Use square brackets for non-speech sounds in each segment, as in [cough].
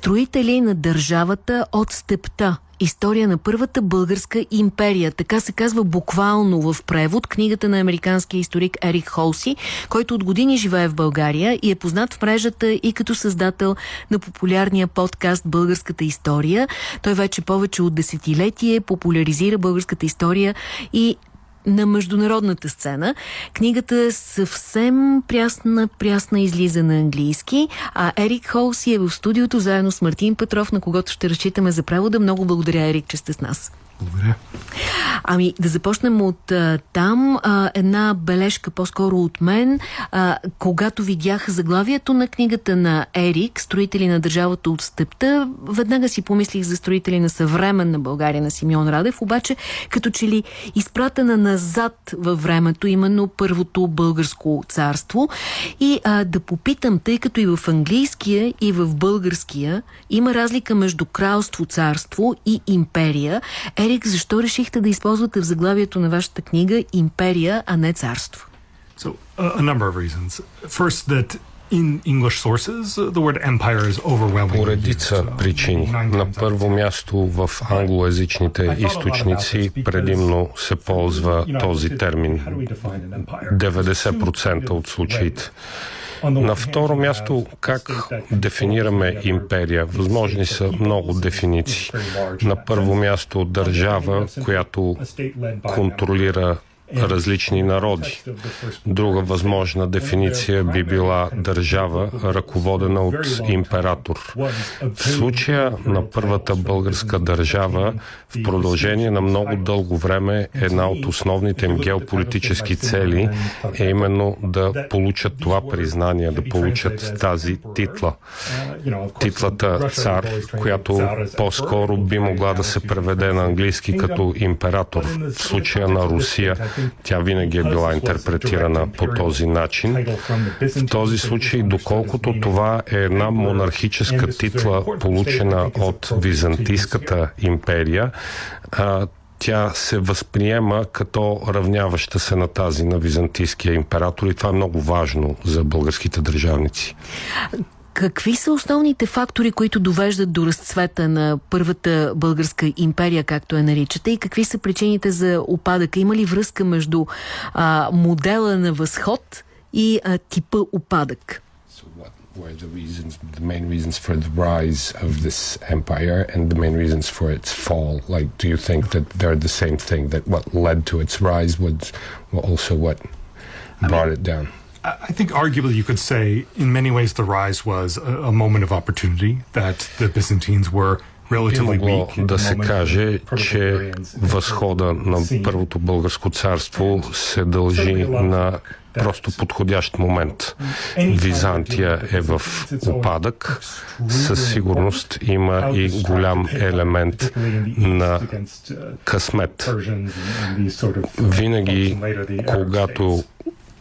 Строители на държавата от степта. История на първата българска империя. Така се казва буквално в превод книгата на американския историк Ерик Холси, който от години живее в България и е познат в мрежата и като създател на популярния подкаст Българската история. Той вече повече от десетилетие популяризира българската история и на международната сцена. Книгата е съвсем прясна, прясна излиза на английски, а Ерик Холси е в студиото заедно с Мартин Петров, на когото ще разчитаме за превода. Много благодаря, Ерик, че сте с нас. Благодаря. Ами, да започнем от а, там. А, една бележка по-скоро от мен. А, когато видях заглавието на книгата на Ерик, строители на държавата от степта, веднага си помислих за строители на съвременна България на Симеон Радев, обаче като че ли изпратена назад във времето, именно първото българско царство. И а, да попитам, тъй като и в английския, и в българския има разлика между кралство, царство и империя. Ерик, защо решихте да използвате в заглавието на вашата книга империя, а не царство? So, a, number of reasons. First, that in English sources, the word empire is overwhelming. По редица причини. На първо място в англоязичните източници предимно се ползва този термин 90% от случаите. На второ място, как дефинираме империя? Възможни са много дефиниции. На първо място, държава, която контролира различни народи. Друга възможна дефиниция би била държава, ръководена от император. В случая на първата българска държава, в продължение на много дълго време, една от основните им геополитически цели е именно да получат това признание, да получат тази титла. Титлата цар, която по-скоро би могла да се преведе на английски като император. В случая на Русия тя винаги е била интерпретирана по този начин. В този случай, доколкото това е една монархическа титла, получена от Византийската империя, тя се възприема като равняваща се на тази на византийския император и това е много важно за българските държавници. Какви са основните фактори, които довеждат до разцвета на първата българска империя, както я наричате, и какви са причините за опадъка? Има ли връзка между а, модела на възход и а, типа опадък? were the reasons, the main reasons for the rise of this empire and the main reasons for its fall? Like, do you think that they're the same thing? That what led to its rise was also what brought I mean, it down? I think arguably you could say in many ways the rise was a, a moment of opportunity that the Byzantines were Би могло да се каже, че възхода на Първото българско царство се дължи на просто подходящ момент. Византия е в опадък. Със сигурност има и голям елемент на късмет. Винаги, когато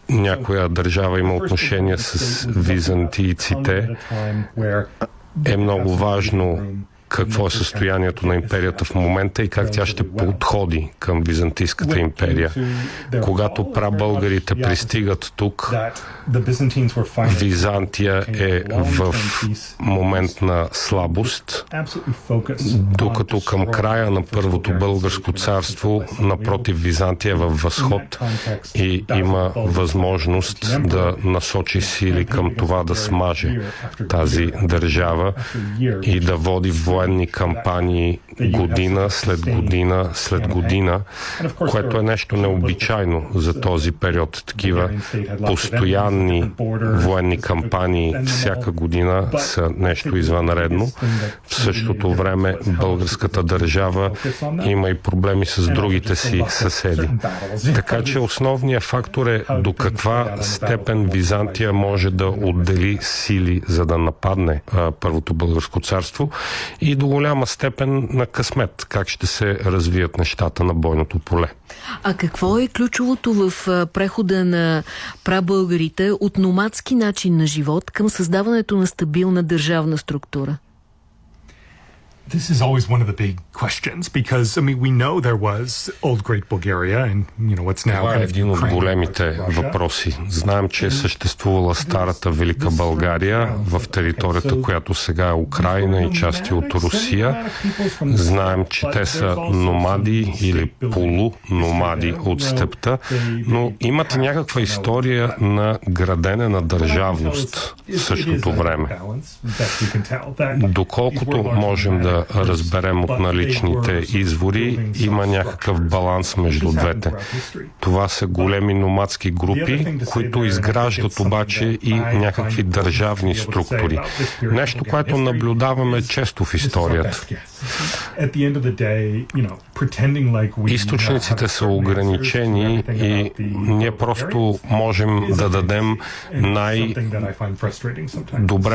някоя държава има отношение с византийците, е много важно какво е състоянието на империята в момента и как тя ще подходи към Византийската империя. Когато прабългарите пристигат тук, Византия е в момент на слабост, докато към края на Първото българско царство, напротив, Византия е във възход и има възможност да насочи сили към това да смаже тази държава и да води военна военни кампании година след година след година, което е нещо необичайно за този период. Такива постоянни военни кампании всяка година са нещо извънредно. В същото време българската държава има и проблеми с другите си съседи. Така че основният фактор е до каква степен Византия може да отдели сили, за да нападне а, Първото българско царство до голяма степен на късмет, как ще се развият нещата на бойното поле. А какво е ключовото в прехода на прабългарите от номадски начин на живот към създаването на стабилна държавна структура? This is always one of the big questions because I mean we know there was old great Bulgaria and you know what's now Това е един от големите въпроси. Знаем, че е съществувала старата Велика България в територията, която сега е Украина и части от Русия. Знаем, че те са номади или полуномади от степта, но имат някаква история на градене на държавност в същото време. Доколкото можем да разберем от наличните извори, има някакъв баланс между двете. Това са големи номадски групи, които изграждат обаче и някакви държавни структури. Нещо, което наблюдаваме често в историята. Източниците са ограничени и ние просто можем да дадем най-добре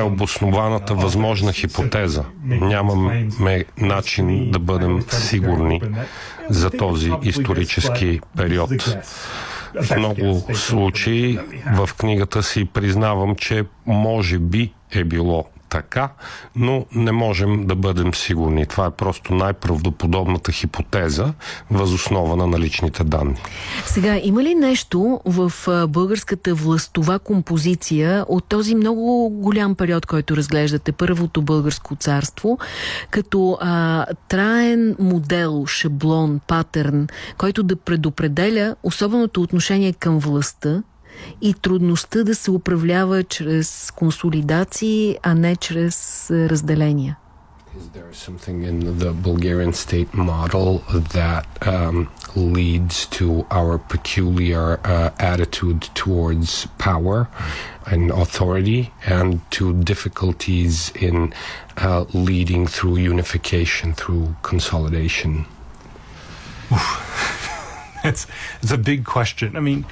обоснованата възможна хипотеза. Нямаме начин да бъдем сигурни за този исторически период. В много случаи в книгата си признавам, че може би е било така, но не можем да бъдем сигурни. Това е просто най-правдоподобната хипотеза възоснова на наличните данни. Сега, има ли нещо в българската властова композиция от този много голям период, който разглеждате, първото българско царство, като а, траен модел, шаблон, патърн, който да предопределя особеното отношение към властта, и трудността да се управлява чрез консолидации, а не чрез разделения? Is there something in the Bulgarian state model that um, leads to our peculiar uh, attitude towards power and authority and to difficulties in uh, leading through unification, through consolidation? [laughs] it's, it's a big question. I mean,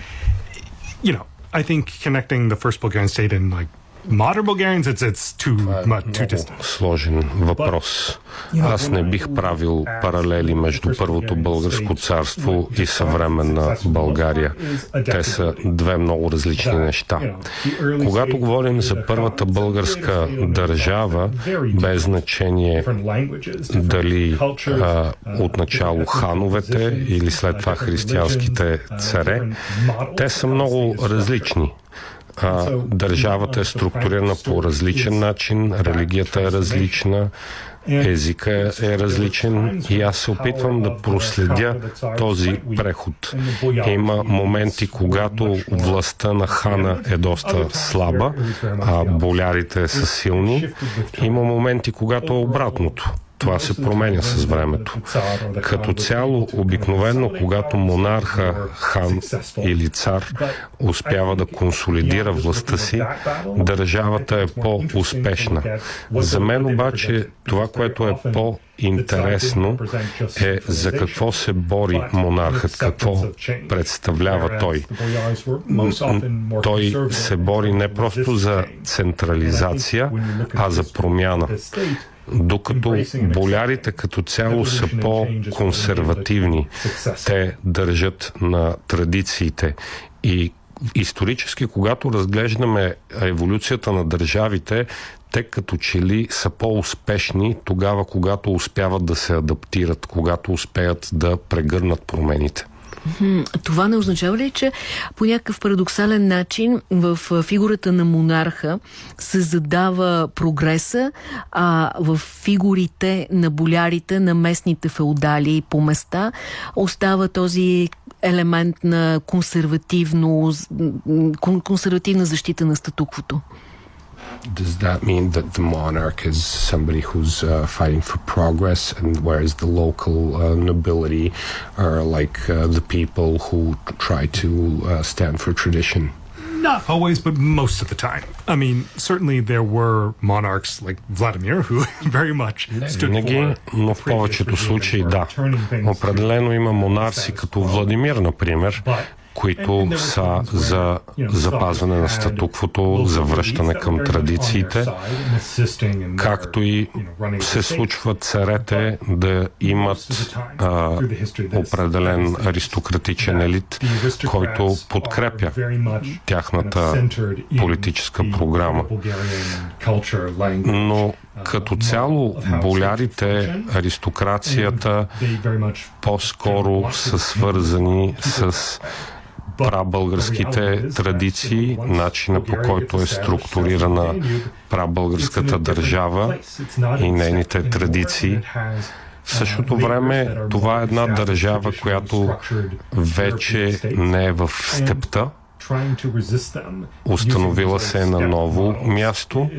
you know, I think connecting the first Bulgarian state and like modern Bulgarians, it's, it's too much, too distant. Сложен въпрос. Аз не бих правил паралели между първото българско царство и съвременна България. Те са две много различни неща. Когато говорим за първата българска държава, без значение дали а, отначало хановете или след това християнските царе, те са много различни а, държавата е структурирана по различен начин, религията е различна, езика е различен и аз се опитвам да проследя този преход. Има моменти, когато властта на хана е доста слаба, а болярите са силни. Има моменти, когато е обратното това се променя с времето. Като цяло, обикновено, когато монарха, хан или цар успява да консолидира властта си, държавата е по-успешна. За мен обаче това, което е по- интересно е за какво се бори монархът, какво представлява той. Той се бори не просто за централизация, а за промяна докато болярите като цяло са по-консервативни. Те държат на традициите и исторически, когато разглеждаме еволюцията на държавите, те като че ли са по-успешни тогава, когато успяват да се адаптират, когато успеят да прегърнат промените. Това не означава ли, че по някакъв парадоксален начин в фигурата на монарха се задава прогреса, а в фигурите на болярите, на местните феодали по места остава този елемент на консервативно, консервативна защита на статуквото? does that mean that the monarch is somebody who's uh, fighting for progress, and whereas the local uh, nobility are like uh, the people who try to uh, stand for tradition? Not always, but most of the time. I mean, certainly there were monarchs like Vladimir who [laughs] very much stood Винаги, но в повечето случаи да. Определено има монарси като Владимир, например, които са за запазване на статуквото, за връщане към традициите, както и се случва царете да имат а, определен аристократичен елит, който подкрепя тяхната политическа програма. Но Като цяло, болярите, аристокрацията по-скоро са свързани с прабългарските традиции, начина по който е структурирана прабългарската държава и нейните традиции. В същото време това е една държава, която вече не е в степта, установила се е на ново място.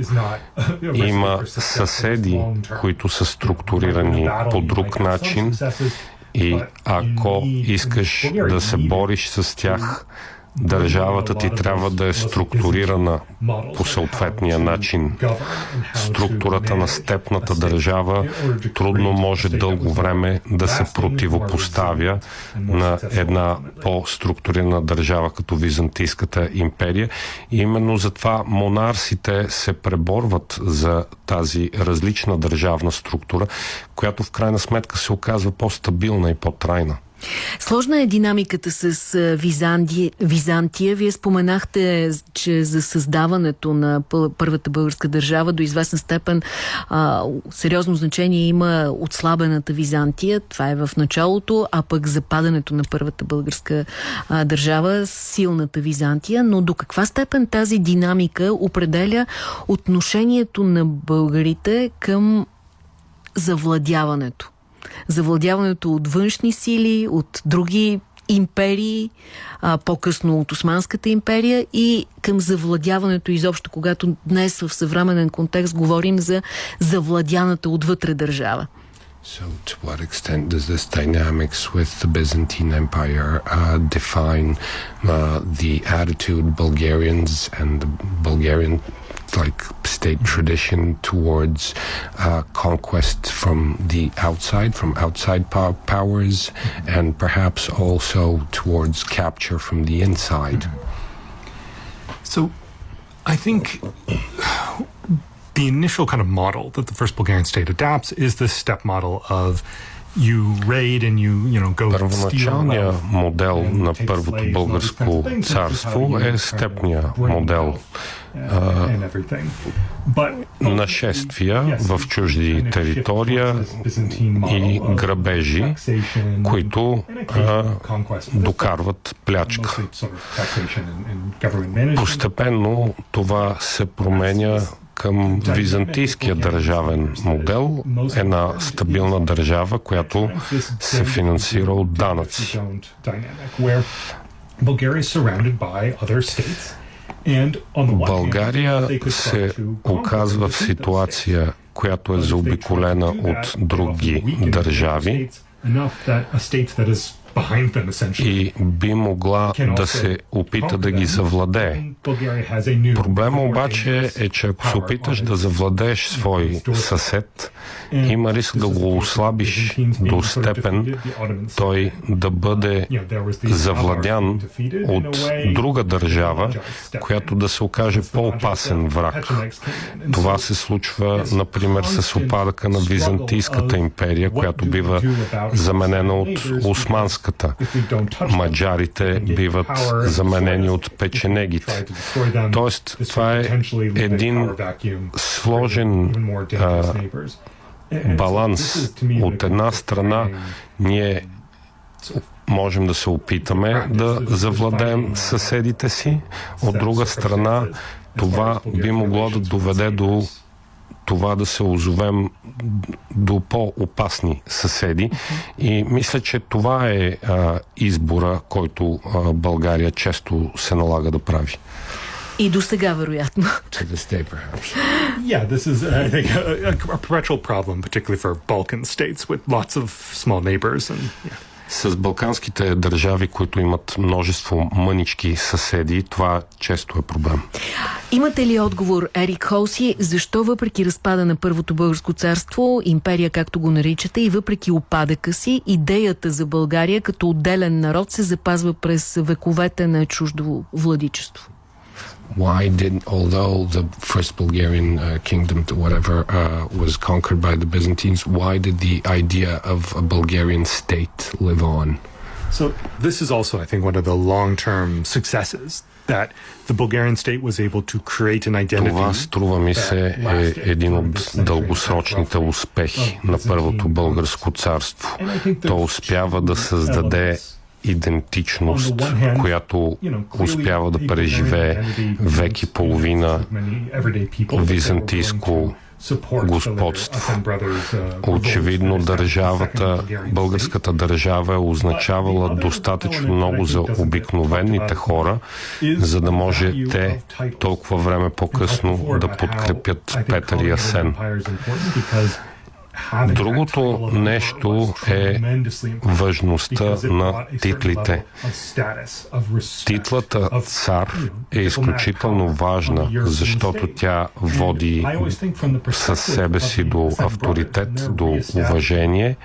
[laughs] Има съседи, които са структурирани по друг начин и ако искаш да се бориш с тях, Държавата ти трябва да е структурирана по съответния начин. Структурата на степната държава трудно може дълго време да се противопоставя на една по-структурирана държава като Византийската империя. И именно затова монарсите се преборват за тази различна държавна структура, която в крайна сметка се оказва по-стабилна и по-трайна. Сложна е динамиката с Византия. Византия. Вие споменахте, че за създаването на първата българска държава до известна степен а, сериозно значение има отслабената Византия. Това е в началото, а пък западането на първата българска а, държава силната Византия. Но до каква степен тази динамика определя отношението на българите към завладяването? Завладяването от външни сили, от други империи, по-късно от Османската империя и към завладяването изобщо, когато днес в съвременен контекст говорим за завладяната отвътре държава. So, to what extent does this dynamics with the Byzantine Empire uh, define uh, the attitude Bulgarians and the Bulgarian like state tradition towards uh, conquest from the outside, from outside pow- powers, and perhaps also towards capture from the inside. So, I think the initial kind of model that the first Bulgarian state adapts is this step model of Първоначалният модел на първото българско царство е степния модел. нашествия в чужди територия и грабежи, които а, докарват плячка. Постепенно това се променя към византийския държавен модел, една стабилна държава, която се финансира от данъци. България се оказва в ситуация, която е заобиколена от други държави и би могла да се опита да ги завладее. Проблема обаче е, че ако се опиташ да завладееш свой съсед, има риск да го ослабиш до степен той да бъде завладян от друга държава, която да се окаже по-опасен враг. Това се случва, например, с опадъка на Византийската империя, която бива заменена от Османската. Маджарите биват заменени от печенегите. Тоест, това е един сложен а, баланс. От една страна ние можем да се опитаме да завладеем съседите си, от друга страна това би могло да доведе до това да се озовем до по-опасни съседи. И мисля, че това е а, избора, който а, България често се налага да прави. И до сега, вероятно. To this day, perhaps. Yeah, this is, I think, a, a perpetual problem, particularly for Balkan states with lots of small neighbors. And, yeah. С балканските държави, които имат множество мънички съседи, това често е проблем. Имате ли отговор, Ерик Холси, защо въпреки разпада на Първото българско царство, империя, както го наричате, и въпреки опадъка си, идеята за България като отделен народ се запазва през вековете на чуждо владичество? why did, although the first Bulgarian uh, kingdom, whatever, uh, was conquered by the Byzantines, why did the idea of a Bulgarian state live on? So this is also, I think, one of the long-term successes that the Bulgarian state was able to create an identity. Това, струва ми се, е един от дългосрочните успехи на първото българско царство. То успява да създаде идентичност, която успява да преживее век и половина византийско господство. Очевидно държавата, българската държава е означавала достатъчно много за обикновените хора, за да може те толкова време по-късно да подкрепят Петър и Асен. Другото нещо е важността на титлите. Титлата цар е изключително важна, защото тя води със себе си до авторитет, до уважение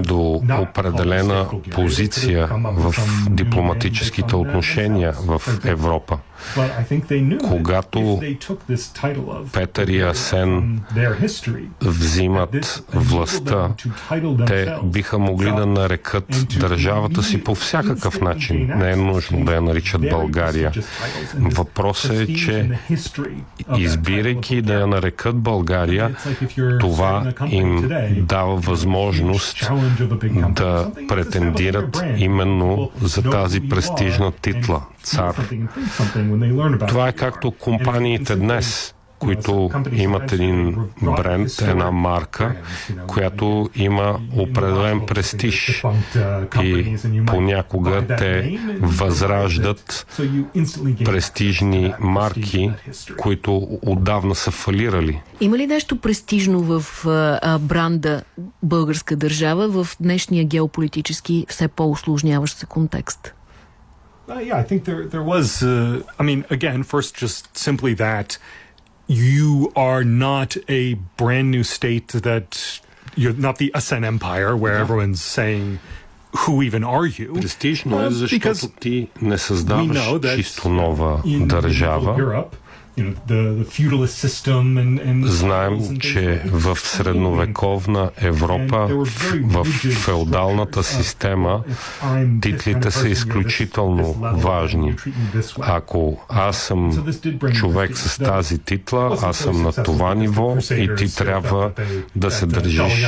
до определена позиция в дипломатическите отношения в Европа. Когато Петър и Асен взимат властта, те биха могли да нарекат държавата си по всякакъв начин. Не е нужно да я наричат България. Въпросът е, че избирайки да я нарекат България, това им дава възможност да претендират именно за тази престижна титла цар. Това е както компаниите днес които имат един бренд, една марка, която има определен престиж и понякога те възраждат престижни марки, които отдавна са фалирали. Има ли нещо престижно в а, бранда българска държава в днешния геополитически все по-усложняващ се контекст? Uh, yeah, I think there there was. Uh, I mean, again, first, just simply that you are not a brand new state. That you're not the Asen Empire, where yeah. everyone's saying. Who even are you? Престижно е, защото ти не създаваш чисто нова държава. Знаем, че в средновековна Европа, в феодалната система, титлите са изключително важни. Ако аз съм човек с тази титла, аз съм на това ниво и ти трябва да се държиш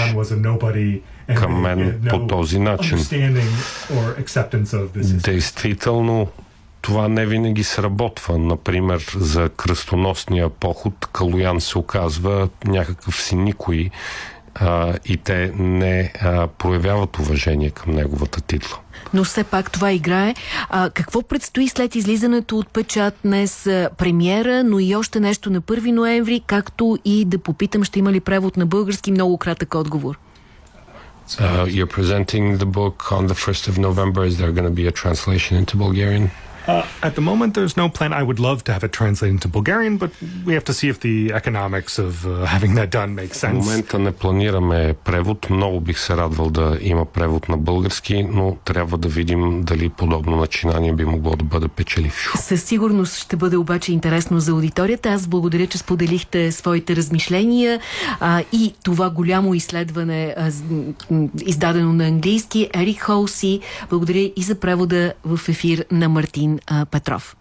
към мен по този начин. Действително, това не винаги сработва. Например, за кръстоносния поход Калуян се оказва някакъв си никой а, и те не а, проявяват уважение към неговата титла. Но все пак това играе. А, какво предстои след излизането от печат днес? Премиера, но и още нещо на 1 ноември, както и да попитам, ще има ли превод на български? Много кратък отговор. Uh, you're presenting the book on the 1st of November. Is there going to be a translation into Bulgarian? Uh, at the moment, there's no plan. I would love to have it translated into Bulgarian, but we have to see if the economics of uh, [laughs] having that done makes sense. В момента не планираме превод. Много бих се радвал да има превод на български, но трябва да видим дали подобно начинание би могло да бъде печелившо. Със сигурност ще бъде обаче интересно за аудиторията. Аз благодаря, че споделихте своите размишления а, и това голямо изследване, а, издадено на английски. Ерик Холси, благодаря и за превода в ефир на Мартин Петров.